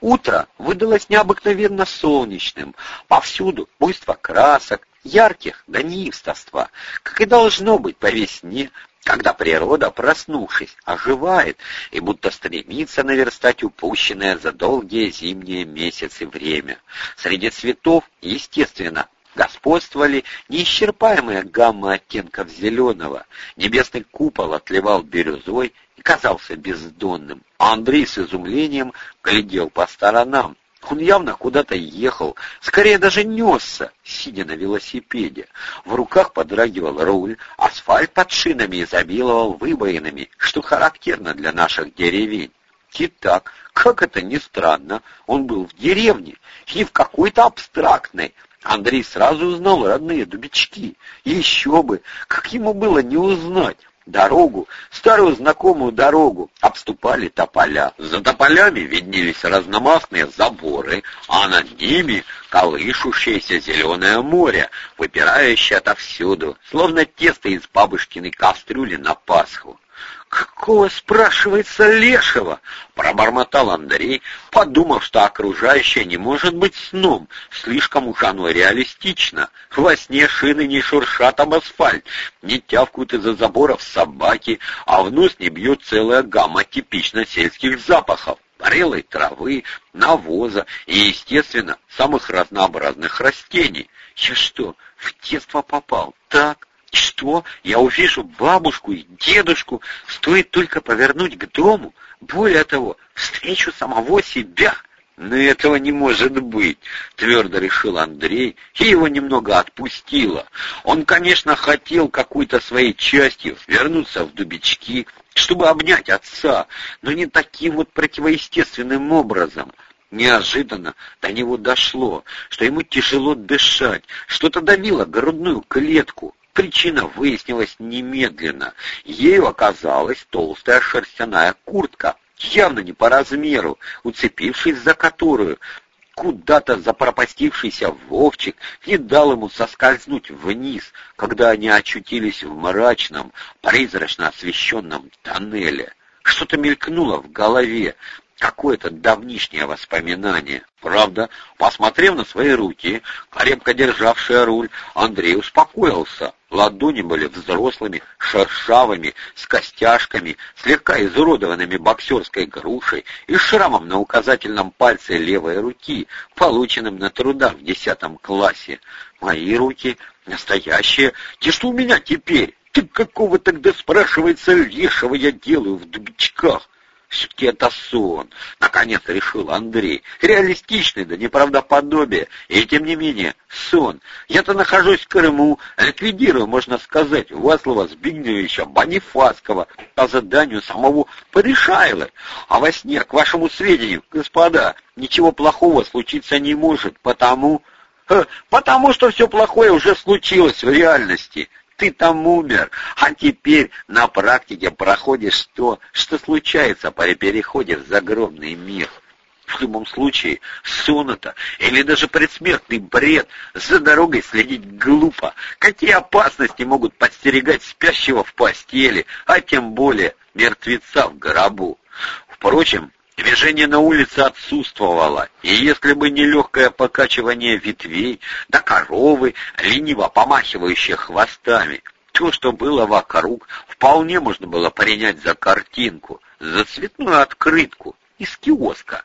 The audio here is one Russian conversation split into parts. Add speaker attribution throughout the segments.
Speaker 1: Утро выдалось необыкновенно солнечным, повсюду буйство красок, ярких до неистовства, как и должно быть по весне, когда природа, проснувшись, оживает и будто стремится наверстать упущенное за долгие зимние месяцы время. Среди цветов, естественно, господствовали неисчерпаемые гаммы оттенков зеленого. Небесный купол отливал бирюзой и казался бездонным. А Андрей с изумлением глядел по сторонам. Он явно куда-то ехал, скорее даже несся, сидя на велосипеде. В руках подрагивал руль, асфальт под шинами изобиловал выбоинами, что характерно для наших деревень. Итак, как это ни странно, он был в деревне, не в какой-то абстрактной, Андрей сразу узнал родные дубички. Еще бы, как ему было не узнать? Дорогу, старую знакомую дорогу, обступали тополя. За тополями виднелись разномастные заборы, а над ними колышущееся зеленое море, выпирающее отовсюду, словно тесто из бабушкиной кастрюли на Пасху. «Какого, спрашивается, лешего?» — пробормотал Андрей, подумав, что окружающее не может быть сном, слишком уж оно реалистично. Во сне шины не шуршат об асфальт, не тявкают из-за заборов собаки, а в нос не бьет целая гамма типично сельских запахов парелой травы, навоза и, естественно, самых разнообразных растений. Я что, в детство попал? Так? Что? Я увижу бабушку и дедушку, стоит только повернуть к дому. Более того, встречу самого себя. Но этого не может быть, твердо решил Андрей, и его немного отпустило. Он, конечно, хотел какой-то своей частью вернуться в дубички, чтобы обнять отца, но не таким вот противоестественным образом. Неожиданно до него дошло, что ему тяжело дышать, что-то давило грудную клетку. Причина выяснилась немедленно. Ею оказалась толстая шерстяная куртка, явно не по размеру, уцепившись за которую куда-то запропастившийся Вовчик не дал ему соскользнуть вниз, когда они очутились в мрачном, призрачно освещенном тоннеле. Что-то мелькнуло в голове, какое-то давнишнее воспоминание. Правда, посмотрев на свои руки, крепко державшие руль, Андрей успокоился. Ладони были взрослыми, шершавыми, с костяшками, слегка изуродованными боксерской грушей и шрамом на указательном пальце левой руки, полученным на трудах в десятом классе. Мои руки настоящие. Те, что у меня теперь? Ты какого тогда, спрашивается, лешего я делаю в дубичках? Все-таки это сон, наконец решил Андрей. Реалистичный, да неправдоподобие. И тем не менее, сон. Я-то нахожусь в Крыму, ликвидирую, можно сказать, Васлова Збигневича Бонифаскова по заданию самого Порешайлы. А во сне, к вашему сведению, господа, ничего плохого случиться не может, потому... Потому что все плохое уже случилось в реальности ты там умер, а теперь на практике проходишь то, что случается при переходе в загробный мир. В любом случае, соната или даже предсмертный бред за дорогой следить глупо. Какие опасности могут подстерегать спящего в постели, а тем более мертвеца в гробу? Впрочем, Движение на улице отсутствовало, и если бы не легкое покачивание ветвей, да коровы, лениво помахивающие хвостами, то, что было вокруг, вполне можно было принять за картинку, за цветную открытку из киоска.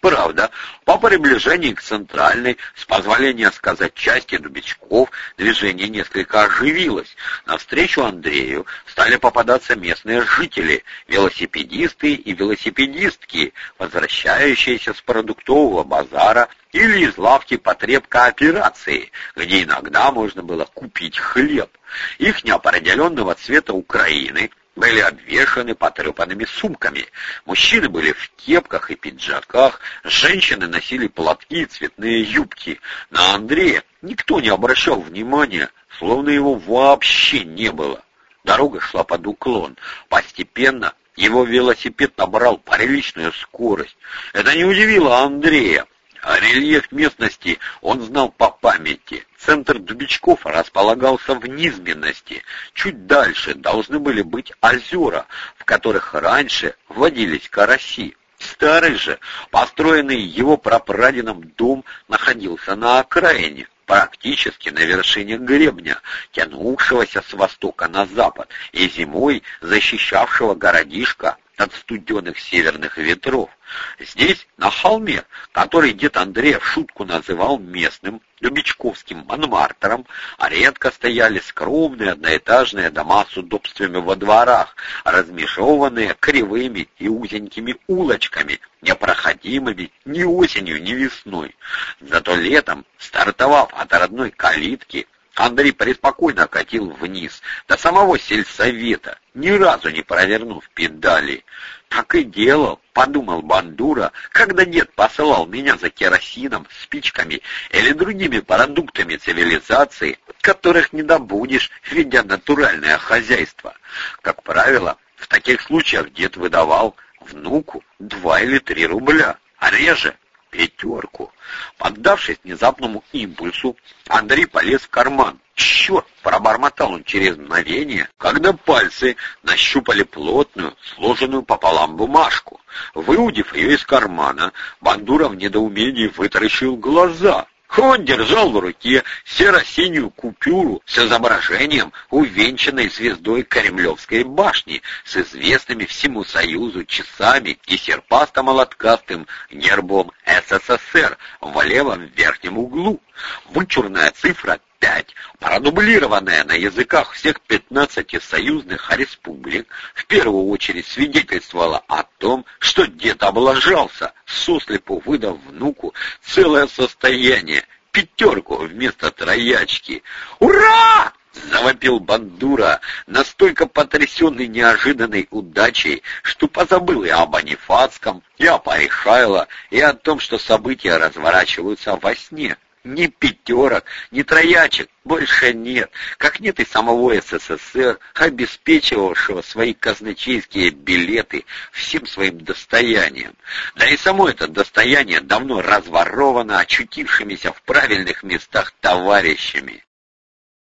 Speaker 1: Правда, по приближении к центральной, с позволения сказать части Дубичков, движение несколько оживилось. Навстречу Андрею стали попадаться местные жители, велосипедисты и велосипедистки, возвращающиеся с продуктового базара или из лавки потреб кооперации, где иногда можно было купить хлеб. Их неопределенного цвета Украины были обвешаны потрепанными сумками. Мужчины были в кепках и пиджаках, женщины носили платки и цветные юбки. На Андрея никто не обращал внимания, словно его вообще не было. Дорога шла под уклон. Постепенно его велосипед набрал приличную скорость. Это не удивило Андрея. А рельеф местности он знал по памяти. Центр Дубичков располагался в низменности. Чуть дальше должны были быть озера, в которых раньше водились караси. Старый же, построенный его прапрадедом дом, находился на окраине, практически на вершине гребня, тянувшегося с востока на запад и зимой защищавшего городишко от студенных северных ветров. Здесь, на холме, который дед Андрей в шутку называл местным Любичковским Монмартером, а редко стояли скромные одноэтажные дома с удобствами во дворах, размешеванные кривыми и узенькими улочками, непроходимыми ни осенью, ни весной. Зато летом, стартовав от родной калитки, Андрей преспокойно катил вниз, до самого сельсовета, ни разу не провернув педали. Так и делал, подумал Бандура, когда дед посылал меня за керосином, спичками или другими продуктами цивилизации, которых не добудешь, ведя натуральное хозяйство. Как правило, в таких случаях дед выдавал внуку два или три рубля, а реже пятерку. Поддавшись внезапному импульсу, Андрей полез в карман. «Черт!» — пробормотал он через мгновение, когда пальцы нащупали плотную, сложенную пополам бумажку. Выудив ее из кармана, Бандура в недоумении вытаращил глаза. Он держал в руке серо-синюю купюру с изображением увенчанной звездой Кремлевской башни с известными всему Союзу часами и серпасто-молоткастым гербом СССР в левом верхнем углу. Вычурная цифра 5, продублированная на языках всех 15 союзных республик, в первую очередь свидетельствовала о том, что дед облажался, сослепу выдав внуку целое состояние, пятерку вместо троячки. «Ура!» — завопил Бандура, настолько потрясенный неожиданной удачей, что позабыл и о Бонифацком, и о Паришайло, и о том, что события разворачиваются во сне. Ни пятерок, ни троячек больше нет, как нет и самого СССР, обеспечивавшего свои казначейские билеты всем своим достоянием. Да и само это достояние давно разворовано очутившимися в правильных местах товарищами.